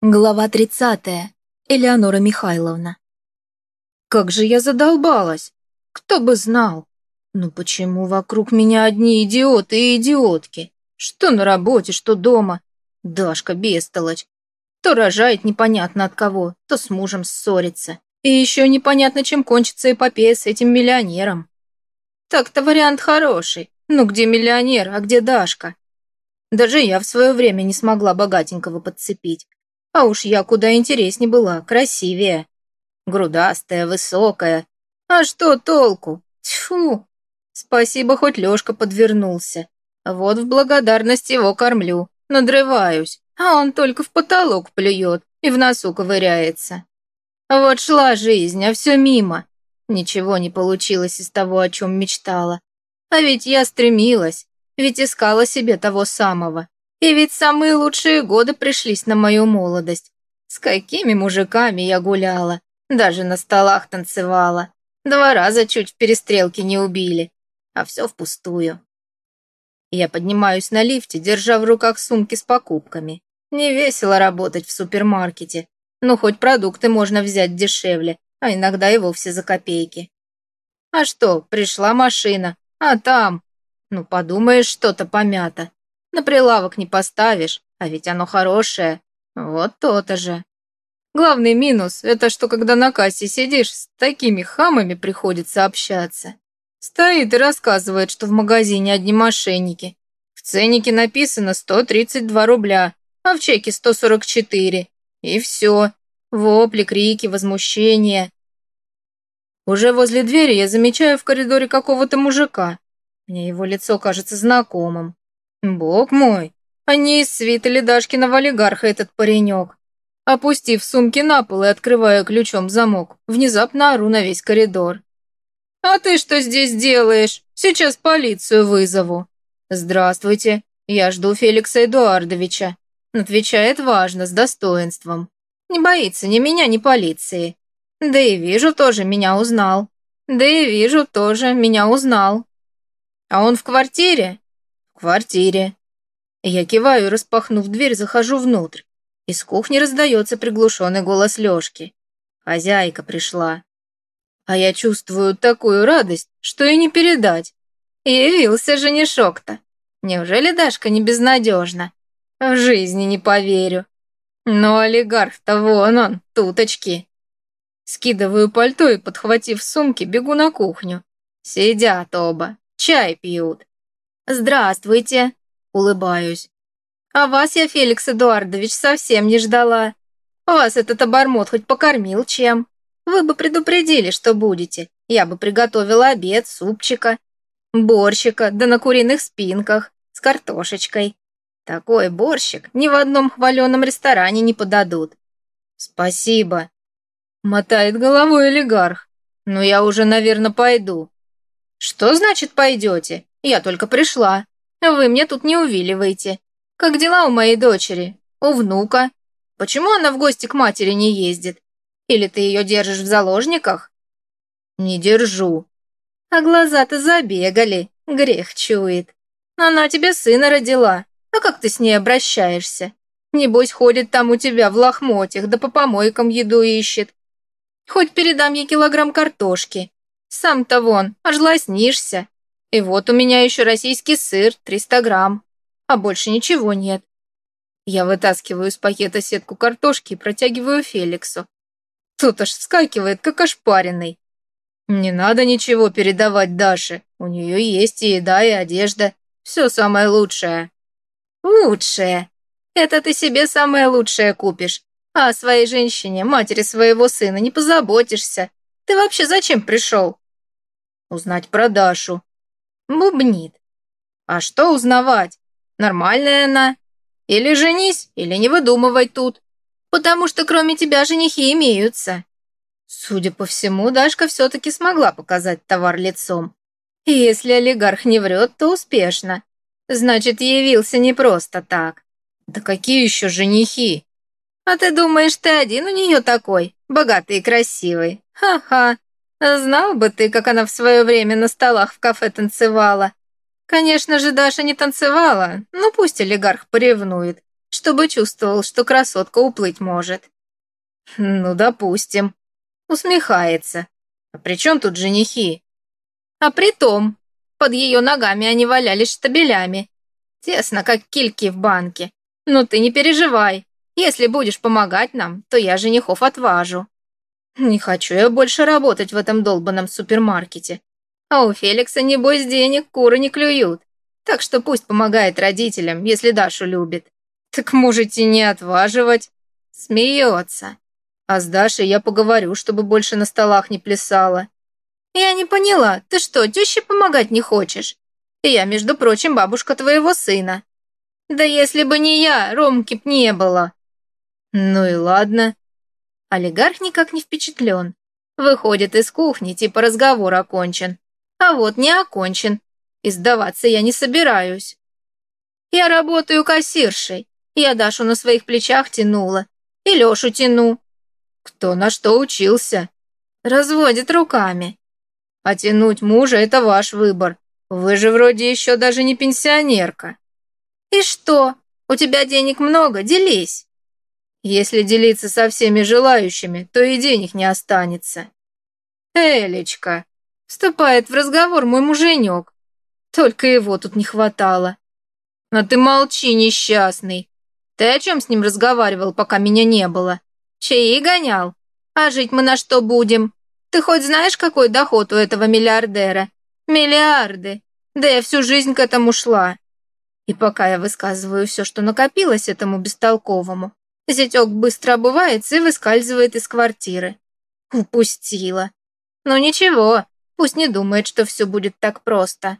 Глава 30. Элеонора Михайловна. Как же я задолбалась! Кто бы знал! Ну почему вокруг меня одни идиоты и идиотки? Что на работе, что дома? Дашка бестолочь. То рожает непонятно от кого, то с мужем ссорится. И еще непонятно, чем кончится эпопея с этим миллионером. Так-то вариант хороший. Ну где миллионер, а где Дашка? Даже я в свое время не смогла богатенького подцепить. А уж я куда интереснее была, красивее. Грудастая, высокая. А что толку? Тьфу! Спасибо, хоть Лёшка подвернулся. Вот в благодарность его кормлю, надрываюсь, а он только в потолок плюет и в носу ковыряется. Вот шла жизнь, а все мимо. Ничего не получилось из того, о чем мечтала. А ведь я стремилась, ведь искала себе того самого. И ведь самые лучшие годы пришлись на мою молодость. С какими мужиками я гуляла, даже на столах танцевала. Два раза чуть в перестрелке не убили, а все впустую. Я поднимаюсь на лифте, держа в руках сумки с покупками. Не весело работать в супермаркете, но хоть продукты можно взять дешевле, а иногда и вовсе за копейки. А что, пришла машина, а там... Ну, подумаешь, что-то помято. На прилавок не поставишь, а ведь оно хорошее. Вот то-то же. Главный минус – это что, когда на кассе сидишь, с такими хамами приходится общаться. Стоит и рассказывает, что в магазине одни мошенники. В ценнике написано 132 рубля, а в чеке 144. И все. Вопли, крики, возмущение. Уже возле двери я замечаю в коридоре какого-то мужика. Мне его лицо кажется знакомым. Бог мой, а не из свита Дашкиного олигарха этот паренек. Опустив сумки на пол и открывая ключом замок, внезапно ору на весь коридор. «А ты что здесь делаешь? Сейчас полицию вызову». «Здравствуйте, я жду Феликса Эдуардовича». Отвечает важно, с достоинством. Не боится ни меня, ни полиции. Да и вижу, тоже меня узнал. Да и вижу, тоже меня узнал. А он в квартире? Квартире. Я киваю, распахнув дверь, захожу внутрь. Из кухни раздается приглушенный голос Лёшки. Хозяйка пришла. А я чувствую такую радость, что и не передать. Явился женишок-то. Неужели Дашка не безнадежна? В жизни не поверю. Но олигарх-то вон он, туточки. Скидываю пальто и, подхватив сумки, бегу на кухню. Сидят оба, чай пьют. «Здравствуйте!» – улыбаюсь. «А вас я, Феликс Эдуардович, совсем не ждала. Вас этот обормот хоть покормил чем. Вы бы предупредили, что будете. Я бы приготовила обед, супчика, борщика, да на куриных спинках, с картошечкой. Такой борщик ни в одном хваленом ресторане не подадут». «Спасибо», – мотает головой олигарх. «Но я уже, наверное, пойду». «Что значит пойдете? Я только пришла. Вы мне тут не увиливаете. Как дела у моей дочери? У внука? Почему она в гости к матери не ездит? Или ты ее держишь в заложниках? Не держу. А глаза-то забегали, грех чует. Она тебе сына родила. А как ты с ней обращаешься? Небось, ходит там у тебя в лохмотьях, да по помойкам еду ищет. Хоть передам ей килограмм картошки. Сам-то вон, аж лоснишься. И вот у меня еще российский сыр, 300 грамм. А больше ничего нет. Я вытаскиваю из пакета сетку картошки и протягиваю Феликсу. Тут аж вскакивает, как ошпаренный. Не надо ничего передавать Даше. У нее есть и еда, и одежда. Все самое лучшее. Лучшее? Это ты себе самое лучшее купишь. А о своей женщине, матери своего сына, не позаботишься. Ты вообще зачем пришел? Узнать про Дашу. Бубнит. А что узнавать? Нормальная она. Или женись, или не выдумывай тут. Потому что кроме тебя женихи имеются. Судя по всему, Дашка все-таки смогла показать товар лицом. И если олигарх не врет, то успешно. Значит, явился не просто так. Да какие еще женихи? А ты думаешь, ты один у нее такой, богатый и красивый? Ха-ха. Знал бы ты, как она в свое время на столах в кафе танцевала. Конечно же, Даша не танцевала, но пусть олигарх поревнует. чтобы чувствовал, что красотка уплыть может. Ну, допустим. Усмехается. А при чем тут женихи? А при том, под ее ногами они валялись штабелями. Тесно, как кильки в банке. Но ты не переживай. Если будешь помогать нам, то я женихов отважу. Не хочу я больше работать в этом долбанном супермаркете. А у Феликса, небось, денег куры не клюют. Так что пусть помогает родителям, если Дашу любит. Так можете не отваживать. Смеется. А с Дашей я поговорю, чтобы больше на столах не плясала. Я не поняла, ты что, теще помогать не хочешь? Я, между прочим, бабушка твоего сына. Да если бы не я, Ромки б не было. Ну и ладно. Олигарх никак не впечатлен. Выходит из кухни, типа разговор окончен. А вот не окончен. И сдаваться я не собираюсь. Я работаю кассиршей. Я Дашу на своих плечах тянула. И Лешу тяну. Кто на что учился? Разводит руками. А мужа – это ваш выбор. Вы же вроде еще даже не пенсионерка. И что? У тебя денег много, делись. Если делиться со всеми желающими, то и денег не останется. Элечка, вступает в разговор мой муженек. Только его тут не хватало. А ты молчи, несчастный. Ты о чем с ним разговаривал, пока меня не было? Чаи гонял? А жить мы на что будем? Ты хоть знаешь, какой доход у этого миллиардера? Миллиарды. Да я всю жизнь к этому шла. И пока я высказываю все, что накопилось этому бестолковому, зятек быстро обувается и выскальзывает из квартиры. Упустила. Ну ничего, пусть не думает, что все будет так просто.